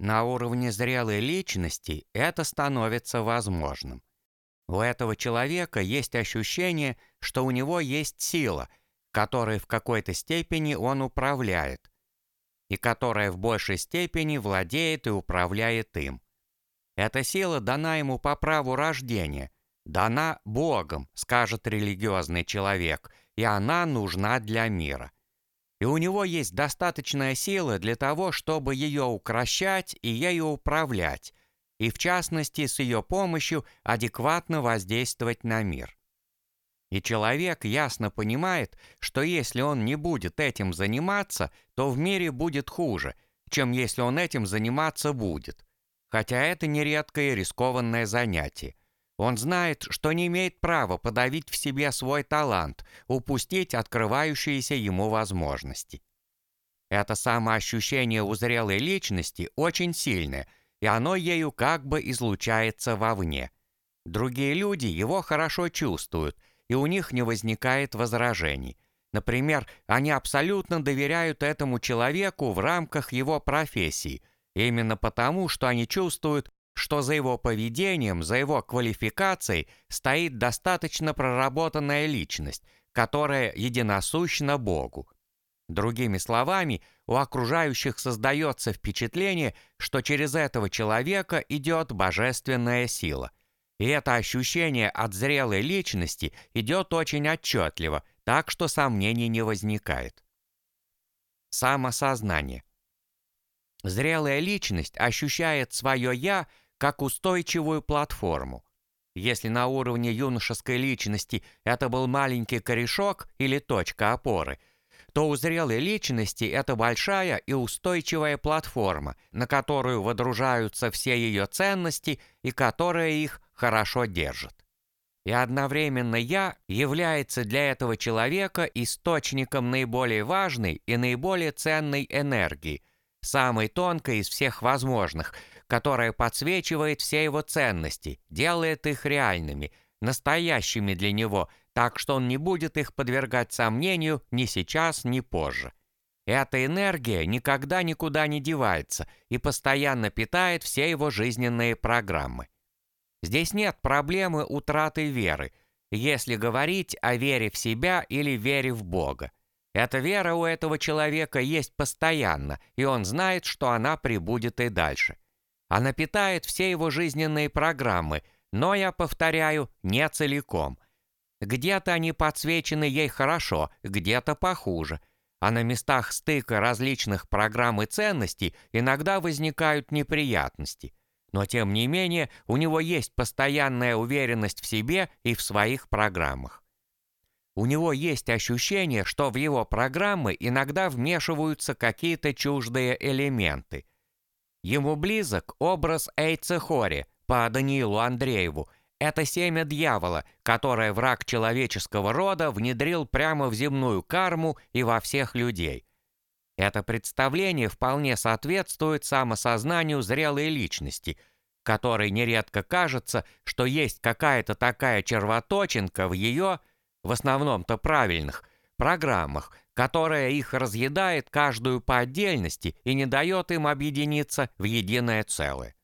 на уровне зрелой личности это становится возможным. У этого человека есть ощущение, что у него есть сила, которой в какой-то степени он управляет, и которая в большей степени владеет и управляет им. Эта сила дана ему по праву рождения, дана Богом, скажет религиозный человек, и она нужна для мира. И у него есть достаточная сила для того, чтобы ее укращать и ею управлять, и в частности с ее помощью адекватно воздействовать на мир. И человек ясно понимает, что если он не будет этим заниматься, то в мире будет хуже, чем если он этим заниматься будет. Хотя это нередкое рискованное занятие. Он знает, что не имеет права подавить в себе свой талант, упустить открывающиеся ему возможности. Это самоощущение у зрелой личности очень сильное, и оно ею как бы излучается вовне. Другие люди его хорошо чувствуют, и у них не возникает возражений. Например, они абсолютно доверяют этому человеку в рамках его профессии, именно потому, что они чувствуют, что за его поведением, за его квалификацией стоит достаточно проработанная личность, которая единосущна Богу. Другими словами, у окружающих создается впечатление, что через этого человека идет божественная сила. И это ощущение от зрелой личности идет очень отчетливо, так что сомнений не возникает. Самосознание. Зрелая личность ощущает свое «я» как устойчивую платформу. Если на уровне юношеской личности это был маленький корешок или точка опоры, то у зрелой личности это большая и устойчивая платформа, на которую водружаются все ее ценности и которая их хорошо держит. И одновременно «я» является для этого человека источником наиболее важной и наиболее ценной энергии, самой тонкой из всех возможных – которая подсвечивает все его ценности, делает их реальными, настоящими для него, так что он не будет их подвергать сомнению ни сейчас, ни позже. Эта энергия никогда никуда не девается и постоянно питает все его жизненные программы. Здесь нет проблемы утраты веры, если говорить о вере в себя или вере в Бога. Эта вера у этого человека есть постоянно, и он знает, что она прибудет и дальше. Она питает все его жизненные программы, но, я повторяю, не целиком. Где-то они подсвечены ей хорошо, где-то похуже. А на местах стыка различных программ и ценностей иногда возникают неприятности. Но тем не менее, у него есть постоянная уверенность в себе и в своих программах. У него есть ощущение, что в его программы иногда вмешиваются какие-то чуждые элементы. Ему близок образ Эйцехори по Даниилу Андрееву. Это семя дьявола, которое враг человеческого рода внедрил прямо в земную карму и во всех людей. Это представление вполне соответствует самосознанию зрелой личности, которой нередко кажется, что есть какая-то такая червоточинка в ее, в основном-то правильных, программах, которая их разъедает каждую по отдельности и не дает им объединиться в единое целое.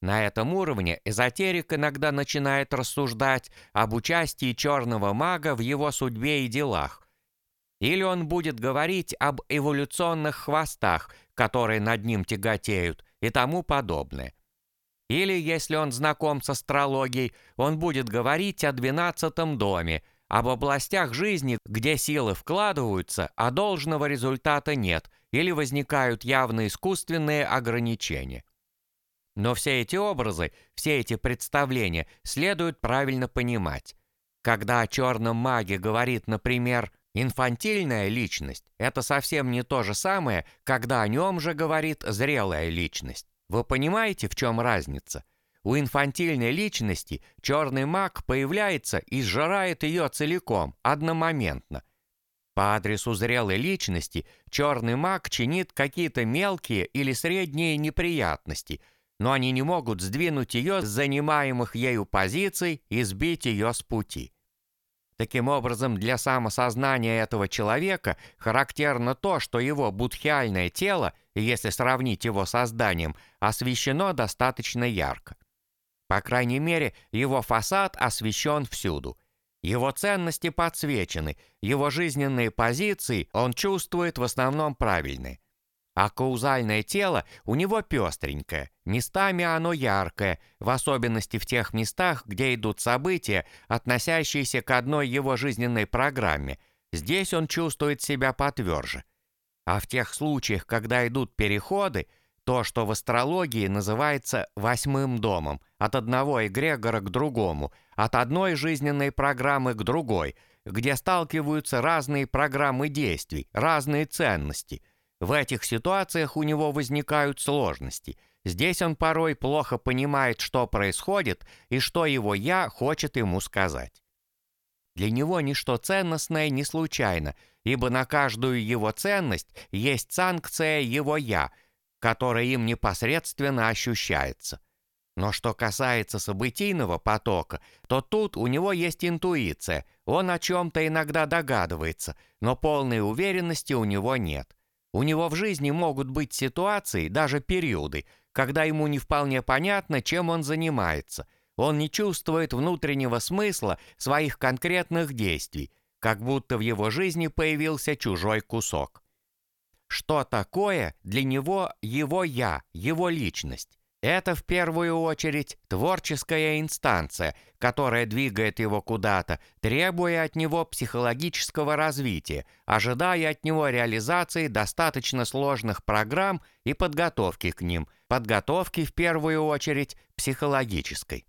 На этом уровне эзотерик иногда начинает рассуждать об участии черного мага в его судьбе и делах. Или он будет говорить об эволюционных хвостах, которые над ним тяготеют, и тому подобное. Или, если он знаком с астрологией, он будет говорить о двенадцатом доме, об областях жизни, где силы вкладываются, а должного результата нет или возникают явно искусственные ограничения. Но все эти образы, все эти представления следует правильно понимать. Когда о черном маге говорит, например, инфантильная личность, это совсем не то же самое, когда о нем же говорит зрелая личность. Вы понимаете, в чем разница? У инфантильной личности черный маг появляется и сжирает ее целиком, одномоментно. По адресу зрелой личности черный маг чинит какие-то мелкие или средние неприятности, но они не могут сдвинуть ее с занимаемых ею позиций и сбить ее с пути. Таким образом, для самосознания этого человека характерно то, что его будхиальное тело если сравнить его с зданием, освещено достаточно ярко. По крайней мере, его фасад освещен всюду. Его ценности подсвечены, его жизненные позиции он чувствует в основном правильные. А каузальное тело у него пестренькое, местами оно яркое, в особенности в тех местах, где идут события, относящиеся к одной его жизненной программе. Здесь он чувствует себя потверже. А в тех случаях, когда идут переходы, то, что в астрологии называется «восьмым домом», от одного эгрегора к другому, от одной жизненной программы к другой, где сталкиваются разные программы действий, разные ценности – в этих ситуациях у него возникают сложности. Здесь он порой плохо понимает, что происходит и что его «я» хочет ему сказать. Для него ничто ценностное не случайно, ибо на каждую его ценность есть санкция его «я», которая им непосредственно ощущается. Но что касается событийного потока, то тут у него есть интуиция, он о чем-то иногда догадывается, но полной уверенности у него нет. У него в жизни могут быть ситуации, даже периоды, когда ему не вполне понятно, чем он занимается. Он не чувствует внутреннего смысла своих конкретных действий, как будто в его жизни появился чужой кусок. Что такое для него его «я», его личность? Это в первую очередь творческая инстанция, которая двигает его куда-то, требуя от него психологического развития, ожидая от него реализации достаточно сложных программ и подготовки к ним, подготовки в первую очередь психологической.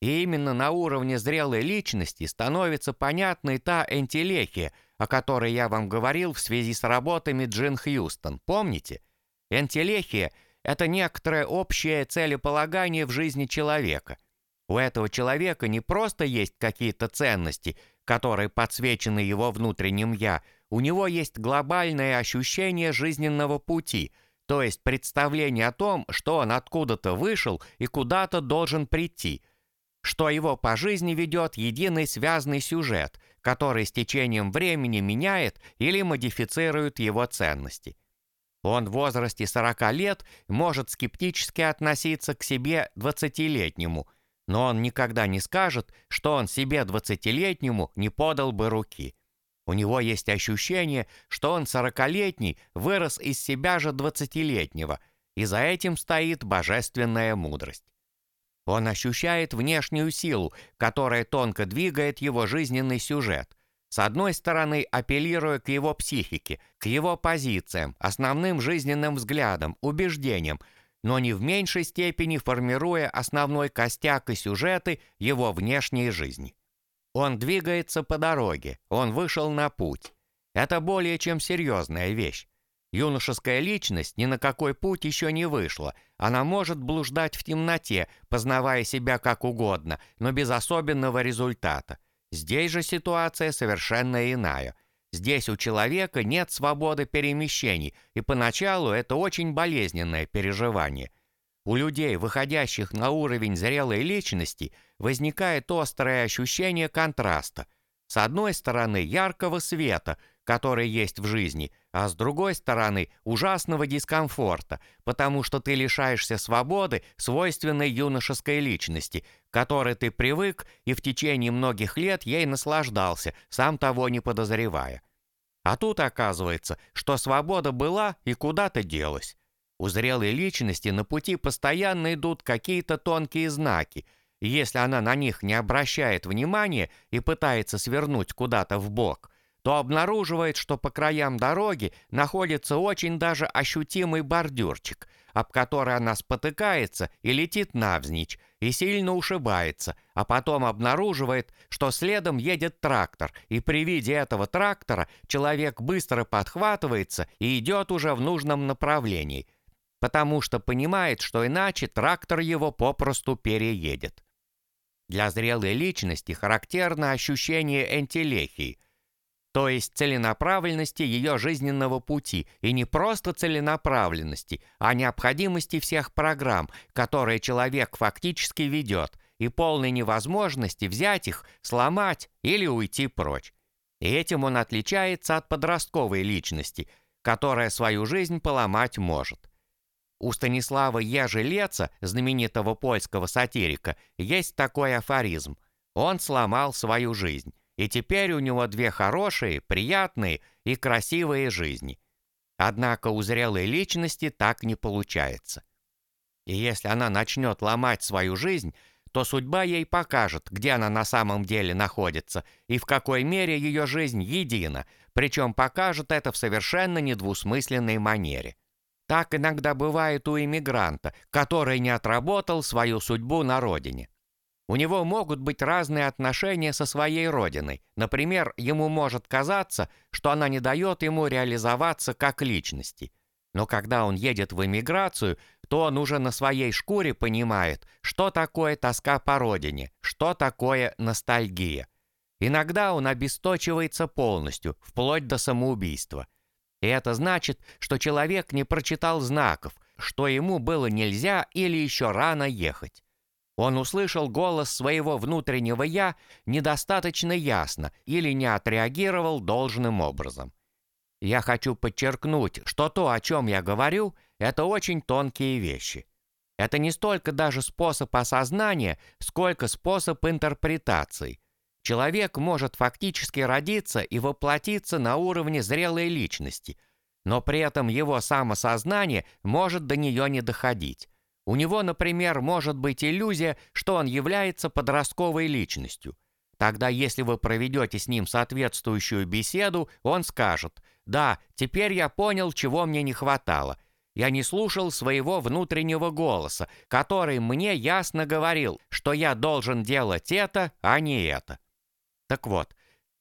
И именно на уровне зрелой личности становится понятной та энтелехия, о которой я вам говорил в связи с работами Джин Хьюстон, помните? Энтелехия – это некоторое общее целеполагание в жизни человека. У этого человека не просто есть какие-то ценности, которые подсвечены его внутренним «я», у него есть глобальное ощущение жизненного пути, то есть представление о том, что он откуда-то вышел и куда-то должен прийти, что его по жизни ведет единый связанный сюжет, который с течением времени меняет или модифицирует его ценности. Он в возрасте 40 лет может скептически относиться к себе 20-летнему, но он никогда не скажет, что он себе 20-летнему не подал бы руки. У него есть ощущение, что он 40-летний вырос из себя же 20-летнего, и за этим стоит божественная мудрость. Он ощущает внешнюю силу, которая тонко двигает его жизненный сюжет, с одной стороны, апеллируя к его психике, к его позициям, основным жизненным взглядам, убеждениям, но не в меньшей степени формируя основной костяк и сюжеты его внешней жизни. Он двигается по дороге, он вышел на путь. Это более чем серьезная вещь. Юношеская личность ни на какой путь еще не вышла. Она может блуждать в темноте, познавая себя как угодно, но без особенного результата. Здесь же ситуация совершенно иная. Здесь у человека нет свободы перемещений, и поначалу это очень болезненное переживание. У людей, выходящих на уровень зрелой личности, возникает острое ощущение контраста. С одной стороны, яркого света, который есть в жизни, а с другой стороны ужасного дискомфорта, потому что ты лишаешься свободы, свойственной юношеской личности, которой ты привык и в течение многих лет ей наслаждался, сам того не подозревая. А тут оказывается, что свобода была и куда-то делась. У зрелой личности на пути постоянно идут какие-то тонкие знаки, и если она на них не обращает внимания и пытается свернуть куда-то в бок – то обнаруживает, что по краям дороги находится очень даже ощутимый бордюрчик, об который она спотыкается и летит навзничь, и сильно ушибается, а потом обнаруживает, что следом едет трактор, и при виде этого трактора человек быстро подхватывается и идет уже в нужном направлении, потому что понимает, что иначе трактор его попросту переедет. Для зрелой личности характерно ощущение энтелехии – то есть целенаправленности ее жизненного пути, и не просто целенаправленности, а необходимости всех программ, которые человек фактически ведет, и полной невозможности взять их, сломать или уйти прочь. И этим он отличается от подростковой личности, которая свою жизнь поломать может. У Станислава Ежелеца, знаменитого польского сатирика, есть такой афоризм. Он сломал свою жизнь, и теперь у него две хорошие, приятные и красивые жизни. Однако у зрелой личности так не получается. И если она начнет ломать свою жизнь, то судьба ей покажет, где она на самом деле находится и в какой мере ее жизнь едина, причем покажет это в совершенно недвусмысленной манере. Так иногда бывает у иммигранта, который не отработал свою судьбу на родине. У него могут быть разные отношения со своей родиной. Например, ему может казаться, что она не дает ему реализоваться как личности. Но когда он едет в эмиграцию, то он уже на своей шкуре понимает, что такое тоска по родине, что такое ностальгия. Иногда он обесточивается полностью, вплоть до самоубийства. И это значит, что человек не прочитал знаков, что ему было нельзя или еще рано ехать. Он услышал голос своего внутреннего «я» недостаточно ясно или не отреагировал должным образом. Я хочу подчеркнуть, что то, о чем я говорю, это очень тонкие вещи. Это не столько даже способ осознания, сколько способ интерпретации. Человек может фактически родиться и воплотиться на уровне зрелой личности, но при этом его самосознание может до нее не доходить. У него, например, может быть иллюзия, что он является подростковой личностью. Тогда, если вы проведете с ним соответствующую беседу, он скажет «Да, теперь я понял, чего мне не хватало. Я не слушал своего внутреннего голоса, который мне ясно говорил, что я должен делать это, а не это». Так вот,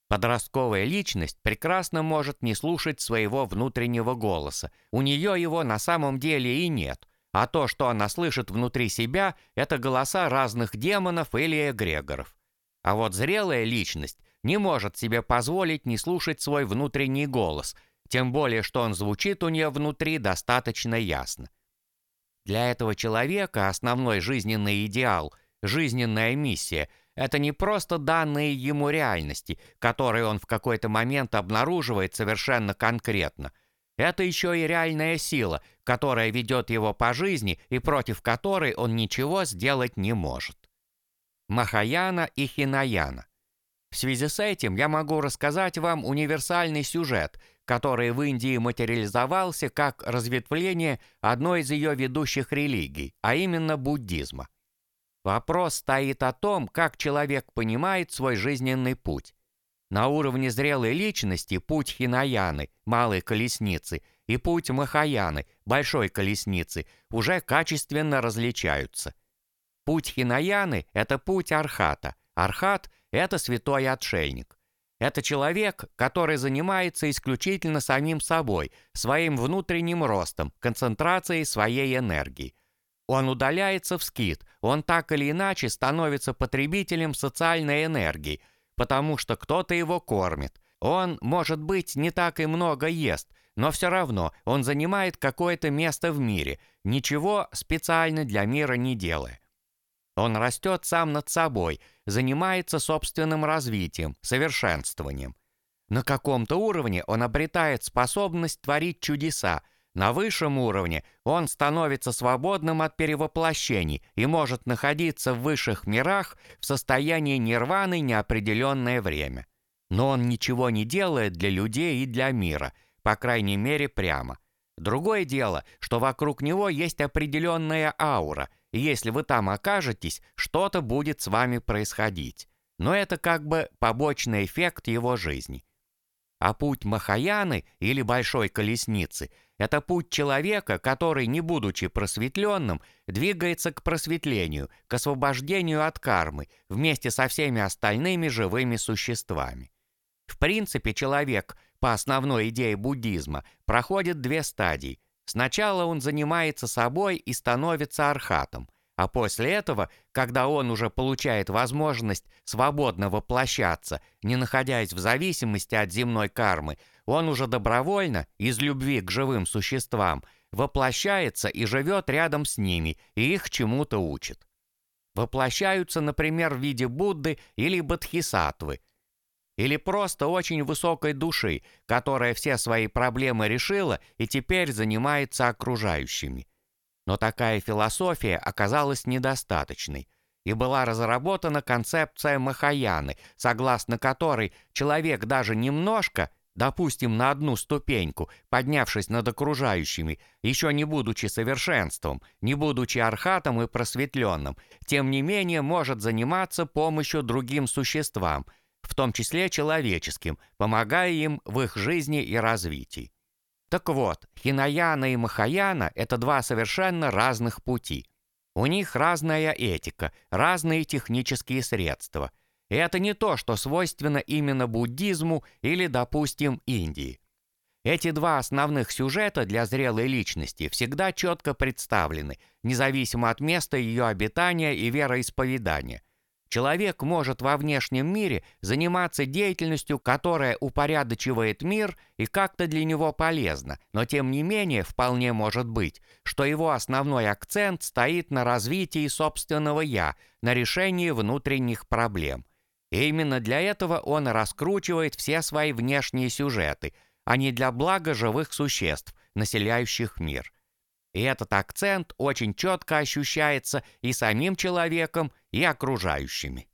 подростковая личность прекрасно может не слушать своего внутреннего голоса. У нее его на самом деле и нет – а то, что она слышит внутри себя, это голоса разных демонов или эгрегоров. А вот зрелая личность не может себе позволить не слушать свой внутренний голос, тем более, что он звучит у нее внутри достаточно ясно. Для этого человека основной жизненный идеал, жизненная миссия – это не просто данные ему реальности, которые он в какой-то момент обнаруживает совершенно конкретно – это еще и реальная сила, которая ведет его по жизни и против которой он ничего сделать не может. Махаяна и Хинаяна. В связи с этим я могу рассказать вам универсальный сюжет, который в Индии материализовался как разветвление одной из ее ведущих религий, а именно буддизма. Вопрос стоит о том, как человек понимает свой жизненный путь. На уровне зрелой личности путь Хинаяны, малой колесницы, и путь Махаяны, большой колесницы, уже качественно различаются. Путь Хинаяны – это путь Архата. Архат – это святой отшельник. Это человек, который занимается исключительно самим собой, своим внутренним ростом, концентрацией своей энергии. Он удаляется в скит, он так или иначе становится потребителем социальной энергии – потому что кто-то его кормит. Он, может быть, не так и много ест, но все равно он занимает какое-то место в мире, ничего специально для мира не делая. Он растет сам над собой, занимается собственным развитием, совершенствованием. На каком-то уровне он обретает способность творить чудеса – на высшем уровне он становится свободным от перевоплощений и может находиться в высших мирах в состоянии нирваны неопределенное время. Но он ничего не делает для людей и для мира, по крайней мере прямо. Другое дело, что вокруг него есть определенная аура, и если вы там окажетесь, что-то будет с вами происходить. Но это как бы побочный эффект его жизни. А путь Махаяны или Большой Колесницы – это путь человека, который, не будучи просветленным, двигается к просветлению, к освобождению от кармы, вместе со всеми остальными живыми существами. В принципе, человек, по основной идее буддизма, проходит две стадии. Сначала он занимается собой и становится архатом, а после этого, когда он уже получает возможность свободно воплощаться, не находясь в зависимости от земной кармы, он уже добровольно, из любви к живым существам, воплощается и живет рядом с ними, и их чему-то учит. Воплощаются, например, в виде Будды или Бодхисаттвы, или просто очень высокой души, которая все свои проблемы решила и теперь занимается окружающими. Но такая философия оказалась недостаточной, и была разработана концепция Махаяны, согласно которой человек даже немножко, допустим, на одну ступеньку, поднявшись над окружающими, еще не будучи совершенством, не будучи архатом и просветленным, тем не менее может заниматься помощью другим существам, в том числе человеческим, помогая им в их жизни и развитии. Так вот, Хинаяна и Махаяна – это два совершенно разных пути. У них разная этика, разные технические средства. И это не то, что свойственно именно буддизму или, допустим, Индии. Эти два основных сюжета для зрелой личности всегда четко представлены, независимо от места ее обитания и вероисповедания. Человек может во внешнем мире заниматься деятельностью, которая упорядочивает мир и как-то для него полезна, но тем не менее вполне может быть, что его основной акцент стоит на развитии собственного «я», на решении внутренних проблем. И именно для этого он раскручивает все свои внешние сюжеты, а не для блага живых существ, населяющих мир. И этот акцент очень четко ощущается и самим человеком, и окружающими.